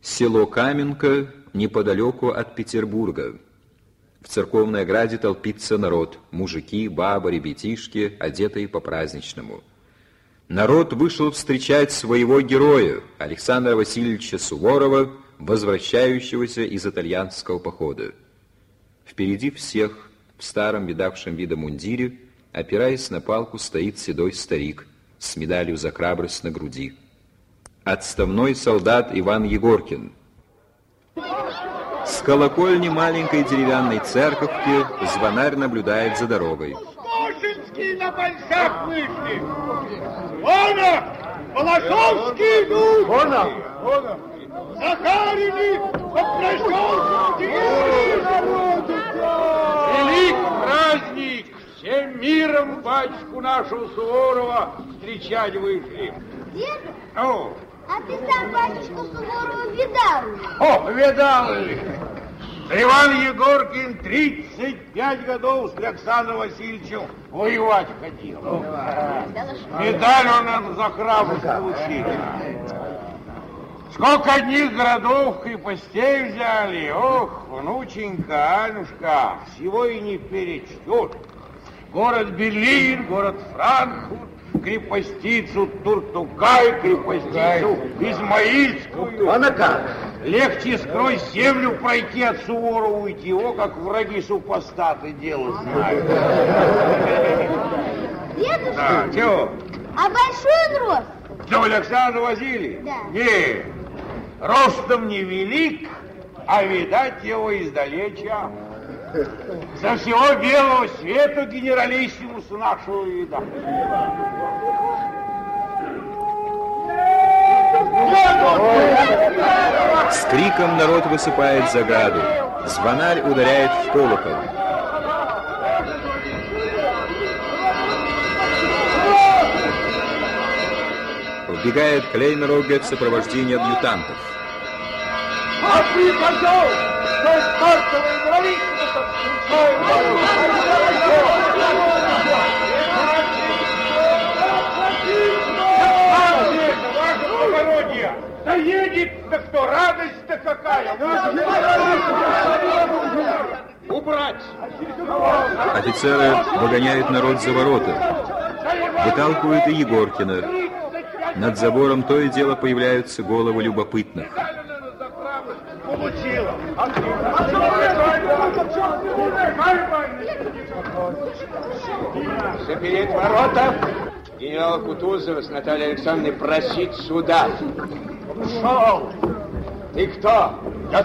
Село Каменка неподалеку от Петербурга. В церковной ограде толпится народ. Мужики, бабы, ребятишки, одетые по-праздничному. Народ вышел встречать своего героя, Александра Васильевича Суворова, возвращающегося из итальянского похода. Впереди всех, в старом видавшем вида мундире, опираясь на палку, стоит седой старик с медалью за храбрость на груди. Отставной солдат Иван Егоркин. С колокольни маленькой деревянной церковки звонарь наблюдает за дорогой. Мушинские на большак вышли! Вона! Балашовские идут! Вона! Вона! Захарины! Попрощался! Велик праздник! Всем миром батюшку нашу Суворова встречать вышли. Деда, О, а ты сам батюшку Суворова видал? о, видал ли? Иван Егоркин 35 годов с Александром Васильевичем воевать ходил. Медаль он нам за храбрость получил. Сколько одних городов, крепостей взяли. Ох, внученька, Анюшка, всего и не перечтут. Город Берлин, город Франкфурт, крепостицу Туртугай, крепостицу Измаильскую. Она как? Легче сквозь землю пройти от Суворова уйти. О, как враги супостаты дело знают. Дедушка, Да, чего? а большой он рос? Кто, Александр Васильевич? Да. Не, ростом не велик, а видать его издалеча. Со всего белого света генералиссимус нашего вида. С криком народ высыпает за ограду. Звонарь ударяет в колокол. Вбегает Клейнроге в сопровождении адъютантов. А пожалуйста, что из благородие, да кто радость-то какая. Убрать! Офицеры выгоняют народ за ворота. Выталкивают и Егоркина. Над забором то и дело появляются головы любопытных. Получила. Запереть ворота. Генерал Кутузова с Натальей Александровной просить суда. Шел. Ты кто? Я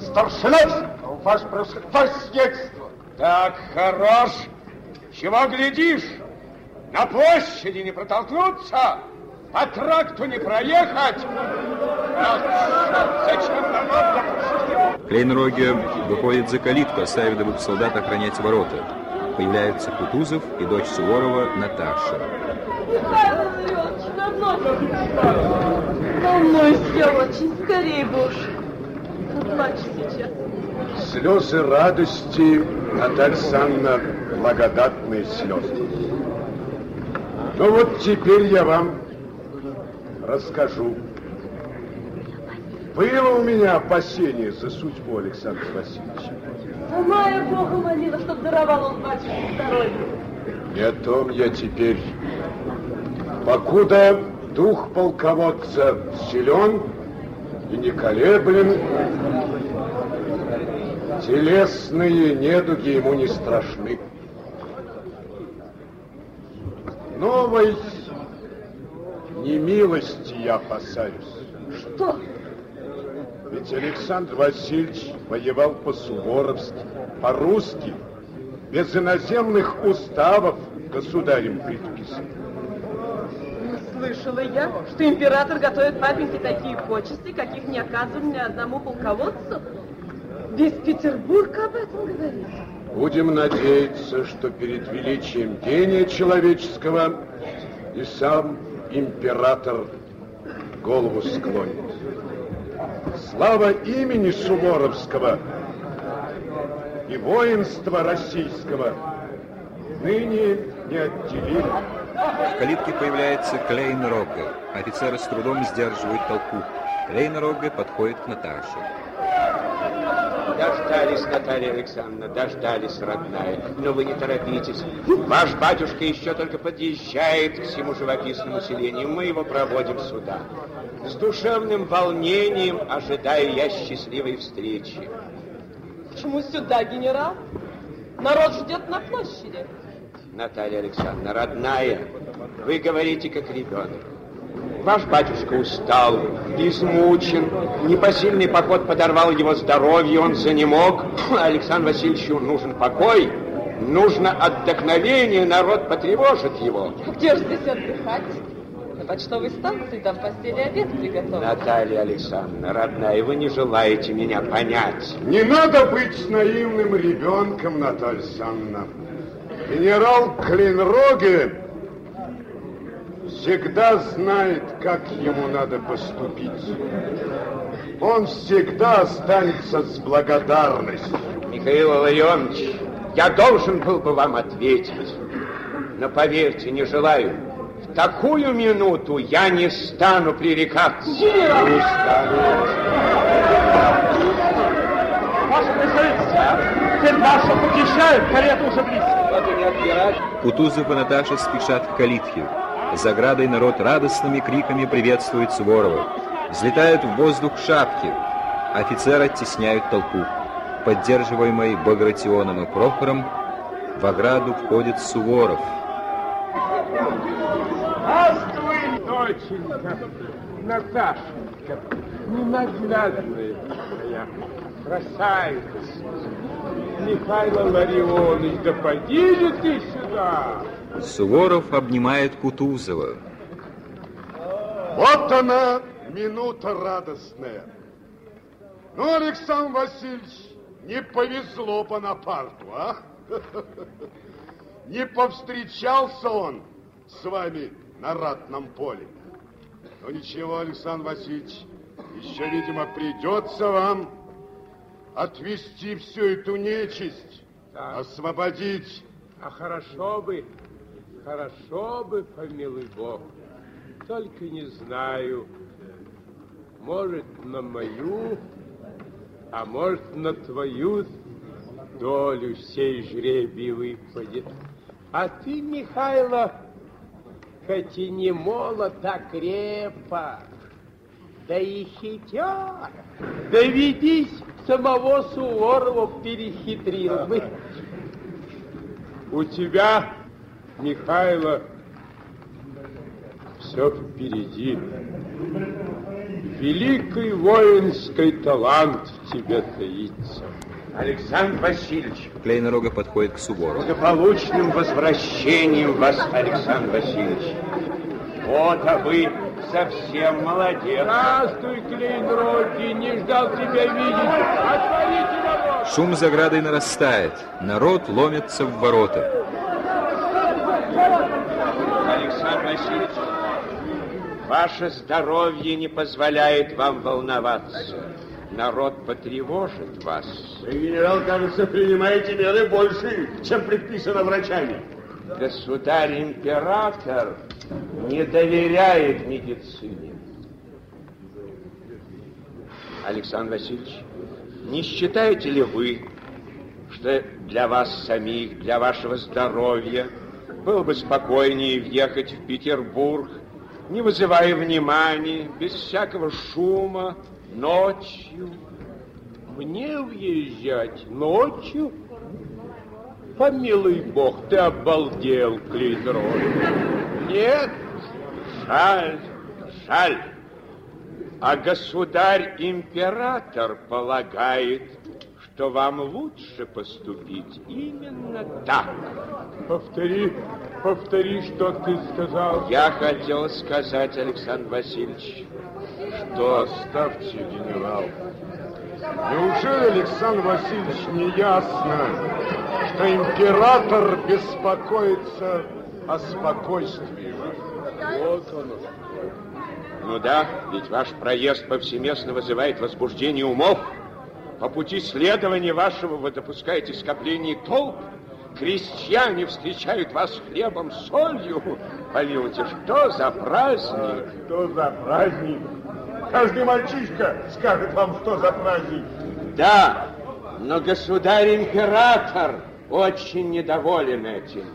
старшина, ваше превосходительство. Так хорош. Чего глядишь? На площади не протолкнуться, по тракту не проехать. Зачем допустил? Клейнроге выходит за калитку, оставив двух солдат охранять ворота. Появляются Кутузов и дочь Суворова Наташа. Волнуюсь я очень. Скорее бы уж. Сейчас. Слезы радости, Наталья Александровна, благодатные слезы. Ну вот теперь я вам расскажу. Было у меня опасение за судьбу Александра Васильевича. Сама я Бога молила, чтоб даровал он батюшке здоровье. И о том я теперь, покуда дух полководца силен и не колеблем, телесные недуги ему не страшны. Новой немилости я опасаюсь. Что? Ведь Александр Васильевич воевал по-суворовски, по-русски, без иноземных уставов государем предписан. Слышала я, что император готовит папеньке такие почести, каких не оказывали ни одному полководцу. Весь Петербург об этом говорит. Будем надеяться, что перед величием гения человеческого и сам император голову склонит. Слава имени Суворовского и воинства российского ныне не отделили. В калитке появляется Клейн Рогге. Офицеры с трудом сдерживают толпу. Рейнерогге подходит к Наташе. Дождались, Наталья Александровна, дождались, родная. Но вы не торопитесь. Ваш батюшка еще только подъезжает к всему живописному селению. Мы его проводим сюда. С душевным волнением ожидаю я счастливой встречи. Почему сюда, генерал? Народ ждет на площади. Наталья Александровна, родная, вы говорите как ребенок. Ваш батюшка устал, измучен, непосильный поход подорвал его здоровье, он занемог. Александру Васильевичу нужен покой, нужно отдохновение, народ потревожит его. Где же здесь отдыхать? На почтовой станции там в постели обед приготовлен. Наталья Александровна, родная, вы не желаете меня понять. Не надо быть наивным ребенком, Наталья Александровна. Генерал Клинроге всегда знает, как ему надо поступить. Он всегда останется с благодарностью. Михаил Ларионович, я должен был бы вам ответить. Но поверьте, не желаю. В такую минуту я не стану пререкаться. Генерал! Не стану. Ваше превосходительство, теперь наша подъезжает, карета уже близко. Не отбирать. Кутузов и Наташа спешат к калитке. За градой народ радостными криками приветствует Суворова. Взлетают в воздух шапки. Офицеры оттесняют толпу. Поддерживаемый Багратионом и Прохором, в ограду входит Суворов. Здравствуй, доченька, Наташенька, ненаглядная моя, красавица. Михаил Ларионович, да поди же ты сюда. Суворов обнимает Кутузова. Вот она, минута радостная. Ну, Александр Васильевич, не повезло Бонапарту, а? Не повстречался он с вами на ратном поле. Но ничего, Александр Васильевич, еще, видимо, придется вам отвести всю эту нечисть, Да. освободить. А хорошо бы, хорошо бы, помилуй Бог. Только не знаю, может, на мою, а может, на твою долю сей жребий выпадет. А ты, Михайло, хоть и не молод, а крепок, да и хитер. Доведись, самого Суворова перехитрил бы. У тебя, Михайло, все впереди. Великий воинский талант в тебе таится. Александр Васильевич, Клейнорога подходит к Суворову. благополучным возвращением вас, Александр Васильевич. Вот, а вы совсем молодец. Здравствуй, Клейнроги, не ждал тебя видеть. Отворите ворота. Шум за оградой нарастает. Народ ломится в ворота. Александр Васильевич, ваше здоровье не позволяет вам волноваться. Народ потревожит вас. Вы, генерал, кажется, принимаете меры больше, чем предписано врачами. Государь-император не доверяет медицине. Александр Васильевич, не считаете ли вы, что для вас самих, для вашего здоровья было бы спокойнее въехать в Петербург, не вызывая внимания, без всякого шума, ночью? Мне въезжать ночью? Помилуй бог, ты обалдел, Клейнрог. Нет, жаль, жаль. А государь-император полагает, что вам лучше поступить именно так. Повтори, повтори, что ты сказал. Я хотел сказать, Александр Васильевич, что Оставьте, генерал. Неужели, Александр Васильевич, не ясно, что император беспокоится о спокойствии? Вот оно. Ну да, ведь ваш проезд повсеместно вызывает возбуждение умов. По пути следования вашего вы допускаете скопление толп. Крестьяне встречают вас хлебом, солью. полился. Что за праздник? Что за праздник? Каждый мальчишка скажет вам, что за праздник. Да, но государь-император очень недоволен этим.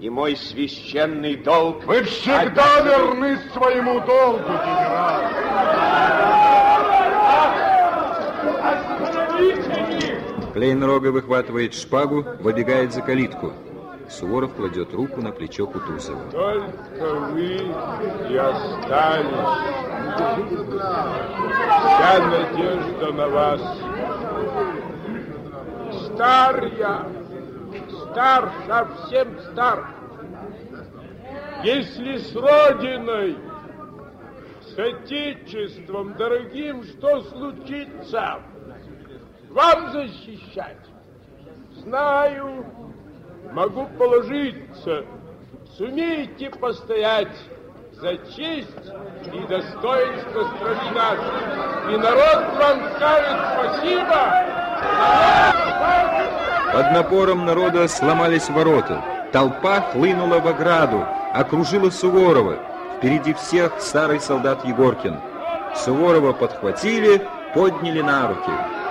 И мой священный долг... Вы всегда верны своему долгу, генерал. Клейнрога выхватывает шпагу, выбегает за калитку. Суворов кладет руку на плечо Кутузова. Только вы и остались. Вся надежда на вас. Стар я, стар, совсем стар. Если с Родиной, с Отечеством дорогим, что случится, вам защищать. Знаю, могу положиться, сумеете постоять за честь и достоинство страны нашей. И народ вам скажет спасибо. Под напором народа сломались ворота. Толпа хлынула в ограду, окружила Суворова. Впереди всех старый солдат Егоркин. Суворова подхватили, подняли на руки.